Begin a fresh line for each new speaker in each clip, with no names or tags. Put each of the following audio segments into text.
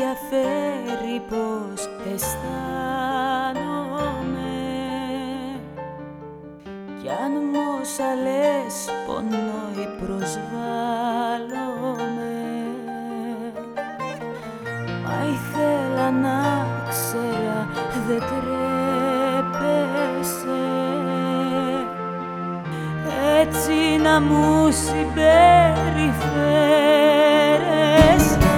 ενδιαφέρει πως αισθάνομαι. Κι αν μου λες πονώ ή προσβάλλομαι. Μα ήθελα να ξέρα δεν τρέπεσαι. Έτσι να μου συμπεριφέρεσαι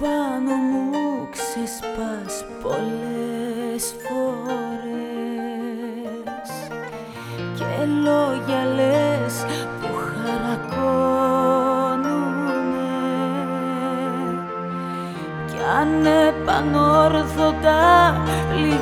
πάνω μου ξεσπάς πολλές φορές. Και λόγια λες που χαρακώνουνε. Κι αν επανόρθωτα λιγώνουν